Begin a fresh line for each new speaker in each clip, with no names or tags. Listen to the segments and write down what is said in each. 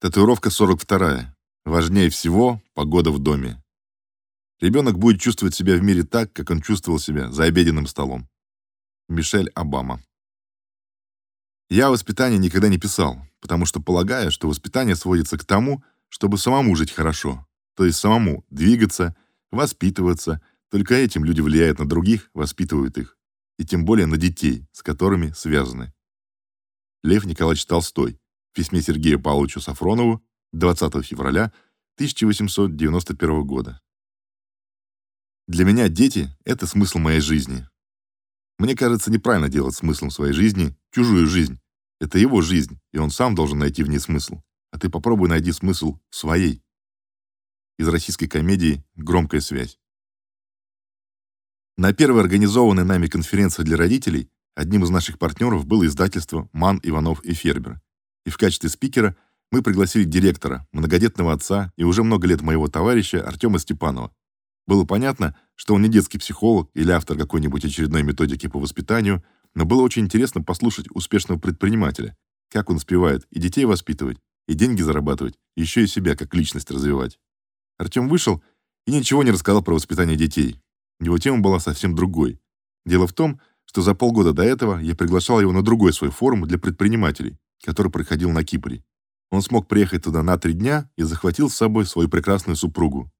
Татуировка 42. Важнее всего погода в доме. Ребенок будет чувствовать себя в мире так, как он чувствовал себя за обеденным столом. Мишель Обама. Я о воспитании никогда не писал, потому что полагаю, что воспитание сводится к тому, чтобы самому жить хорошо, то есть самому двигаться, воспитываться. Только этим люди влияют на других, воспитывают их, и тем более на детей, с которыми связаны. Лев Николаевич Толстой письме Сергею Павловичу Сафронову 20 февраля 1891 года. Для меня дети это смысл моей жизни. Мне кажется, неправильно делать смыслом своей жизни чужую жизнь. Это его жизнь, и он сам должен найти в ней смысл. А ты попробуй найди смысл в своей. Из российской комедии Громкая связь. На первой организованной нами конференции для родителей одним из наших партнеров было издательство Ман, Иванов и Фербер и в качестве спикера мы пригласили директора, многодетного отца и уже много лет моего товарища Артема Степанова. Было понятно, что он не детский психолог или автор какой-нибудь очередной методики по воспитанию, но было очень интересно послушать успешного предпринимателя, как он успевает и детей воспитывать, и деньги зарабатывать, и еще и себя как личность развивать. Артем вышел и ничего не рассказал про воспитание детей. Его тема была совсем другой. Дело в том, что за полгода до этого я приглашал его на другой свой форум для предпринимателей, который проходил на Кипре. Он смог приехать туда на три дня и захватил с собой свою прекрасную супругу.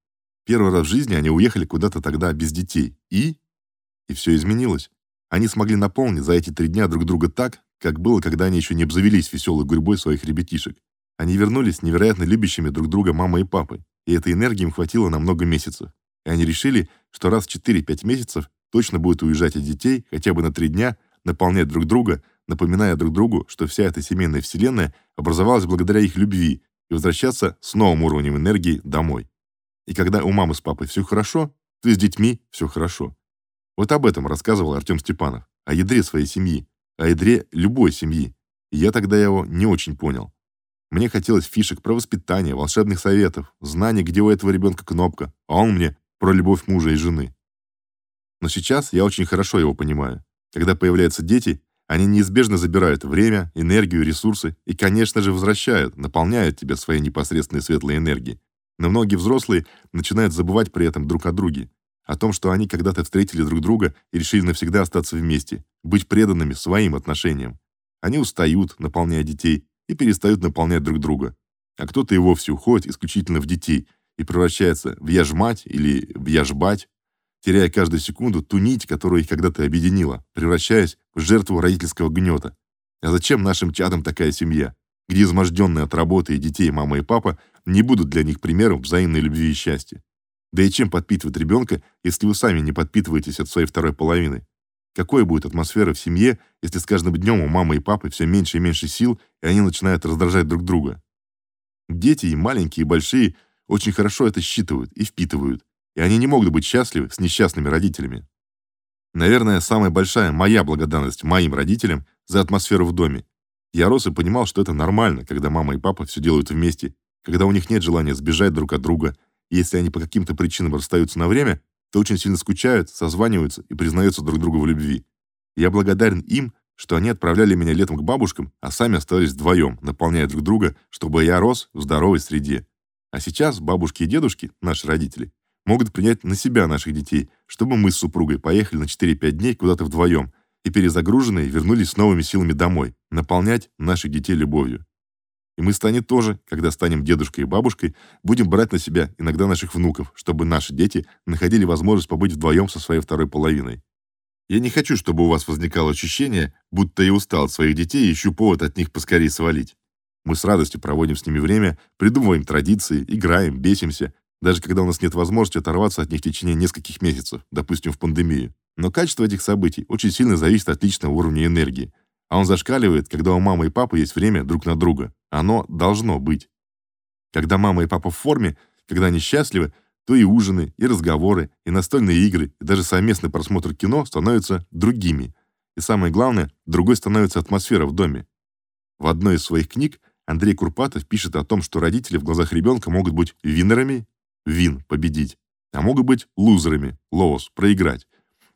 Первый раз в жизни они уехали куда-то тогда без детей. И и все изменилось. Они смогли наполнить за эти три дня друг друга так, как было, когда они еще не обзавелись веселой гурьбой своих ребятишек. Они вернулись невероятно любящими друг друга мамой и папой, и этой энергии им хватило на много месяцев. И они решили, что раз в 4-5 месяцев точно будут уезжать от детей хотя бы на три дня, наполнять друг друга, напоминая друг другу, что вся эта семейная вселенная образовалась благодаря их любви, и возвращаться с новым уровнем энергии домой. И когда у мамы с папой все хорошо, то и с детьми все хорошо. Вот об этом рассказывал Артем Степанов, о ядре своей семьи, о ядре любой семьи. И я тогда его не очень понял. Мне хотелось фишек про воспитание, волшебных советов, знаний, где у этого ребенка кнопка, а он мне про любовь мужа и жены. Но сейчас я очень хорошо его понимаю. Когда появляются дети, они неизбежно забирают время, энергию, ресурсы и, конечно же, возвращают, наполняют тебя своей непосредственной светлой энергией. Но многие взрослые начинают забывать при этом друг о друге, о том, что они когда-то встретили друг друга и решили навсегда остаться вместе, быть преданными своим отношениям. Они устают, наполняя детей, и перестают наполнять друг друга. А кто-то и вовсе уходит исключительно в детей и превращается в яжмать или в яжбать, теряя каждую секунду ту нить, которая их когда-то объединила, превращаясь в жертву родительского гнета. А зачем нашим чадам такая семья, где изможденные от работы и детей мама и папа не будут для них примером взаимной любви и счастья? Да и чем подпитывать ребенка, если вы сами не подпитываетесь от своей второй половины? Какой будет атмосфера в семье, если с каждым днем у мамы и папы все меньше и меньше сил, и они начинают раздражать друг друга? Дети, и маленькие, и большие, очень хорошо это считывают и впитывают и они не могут быть счастливы с несчастными родителями. Наверное, самая большая моя благодарность моим родителям за атмосферу в доме. Я рос и понимал, что это нормально, когда мама и папа все делают вместе, когда у них нет желания сбежать друг от друга, и если они по каким-то причинам расстаются на время, то очень сильно скучают, созваниваются и признаются друг другу в любви. Я благодарен им, что они отправляли меня летом к бабушкам, а сами оставались вдвоем, наполняя друг друга, чтобы я рос в здоровой среде. А сейчас бабушки и дедушки, наши родители, могут принять на себя наших детей, чтобы мы с супругой поехали на 4-5 дней куда-то вдвоем и перезагруженные вернулись с новыми силами домой, наполнять наших детей любовью. И мы станем тоже, когда станем дедушкой и бабушкой, будем брать на себя иногда наших внуков, чтобы наши дети находили возможность побыть вдвоем со своей второй половиной. Я не хочу, чтобы у вас возникало ощущение, будто я устал от своих детей и ищу повод от них поскорее свалить. Мы с радостью проводим с ними время, придумываем традиции, играем, бесимся, даже когда у нас нет возможности оторваться от них в течение нескольких месяцев, допустим, в пандемию. Но качество этих событий очень сильно зависит от личного уровня энергии. А он зашкаливает, когда у мамы и папы есть время друг на друга. Оно должно быть. Когда мама и папа в форме, когда они счастливы, то и ужины, и разговоры, и настольные игры, и даже совместный просмотр кино становятся другими. И самое главное, другой становится атмосфера в доме. В одной из своих книг Андрей Курпатов пишет о том, что родители в глазах ребенка могут быть винерами вин победить, а могут быть лузерами, лоус проиграть.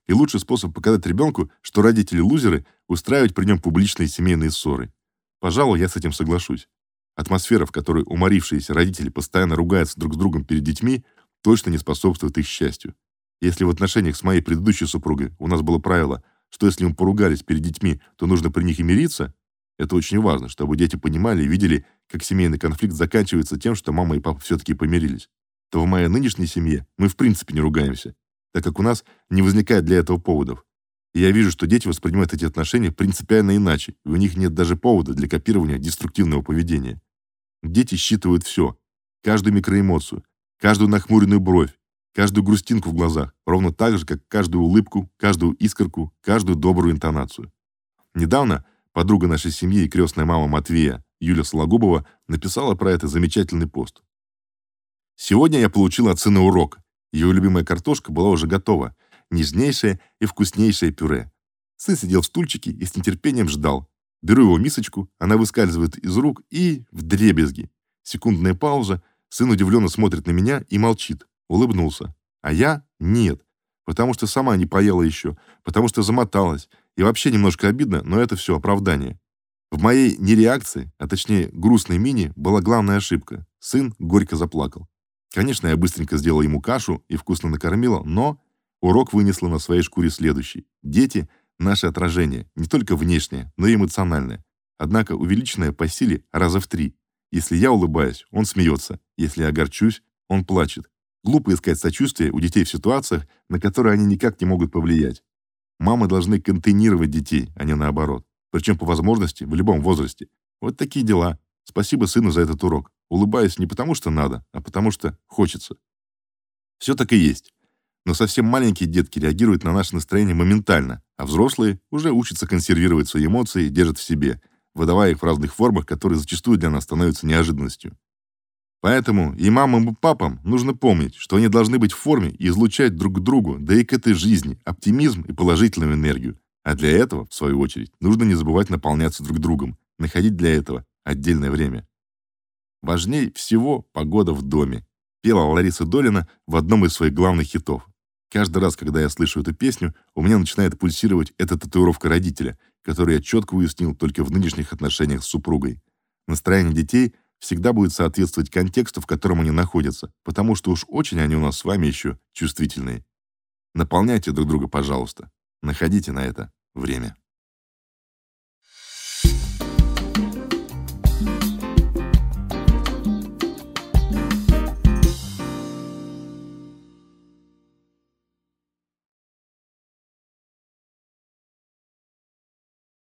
И лучший способ показать ребенку, что родители лузеры, устраивать при нем публичные семейные ссоры. Пожалуй, я с этим соглашусь. Атмосфера, в которой уморившиеся родители постоянно ругаются друг с другом перед детьми, точно не способствует их счастью. Если в отношениях с моей предыдущей супругой у нас было правило, что если мы поругались перед детьми, то нужно при них и мириться, это очень важно, чтобы дети понимали и видели, как семейный конфликт заканчивается тем, что мама и папа все-таки помирились. То в моей нынешней семье мы в принципе не ругаемся, так как у нас не возникает для этого поводов. И я вижу, что дети воспринимают эти отношения принципиально иначе, и у них нет даже повода для копирования деструктивного поведения. Дети считывают все, каждую микроэмоцию, каждую нахмуренную бровь, каждую грустинку в глазах, ровно так же, как каждую улыбку, каждую искорку, каждую добрую интонацию. Недавно подруга нашей семьи и крестная мама Матвея, Юля Сологубова, написала про это замечательный пост. Сегодня я получила от сына урок. Ее любимая картошка была уже готова, нежнейшее и вкуснейшее пюре. Сын сидел в стульчике и с нетерпением ждал. Беру его мисочку, она выскальзывает из рук и вдребезги. Секундная пауза, сын удивленно смотрит на меня и молчит. Улыбнулся. А я нет, потому что сама не поела еще, потому что замоталась. И вообще немножко обидно, но это все оправдание. В моей нереакции, а точнее грустной мине, была главная ошибка. Сын горько заплакал. Конечно, я быстренько сделала ему кашу и вкусно накормила, но Урок вынесла на своей шкуре следующий. Дети — наше отражение, не только внешнее, но и эмоциональное. Однако увеличенное по силе раза в три. Если я улыбаюсь, он смеется. Если я огорчусь, он плачет. Глупо искать сочувствие у детей в ситуациях, на которые они никак не могут повлиять. Мамы должны контейнировать детей, а не наоборот. Причем по возможности в любом возрасте. Вот такие дела. Спасибо сыну за этот урок. Улыбаюсь не потому, что надо, а потому что хочется. Все так и есть. Но совсем маленькие детки реагируют на наше настроение моментально, а взрослые уже учатся консервировать свои эмоции и держат в себе, выдавая их в разных формах, которые зачастую для нас становятся неожиданностью. Поэтому и мамам, и папам нужно помнить, что они должны быть в форме и излучать друг к другу, да и к этой жизни, оптимизм и положительную энергию. А для этого, в свою очередь, нужно не забывать наполняться друг другом, находить для этого отдельное время. Важней всего погода в доме, пела Лариса Долина в одном из своих главных хитов. Каждый раз, когда я слышу эту песню, у меня начинает пульсировать эта татуировка родителя, которую я четко уяснил только в нынешних отношениях с супругой. Настроение детей всегда будет соответствовать контексту, в котором они находятся, потому что уж очень они у нас с вами еще чувствительные. Наполняйте друг друга, пожалуйста. Находите на это время.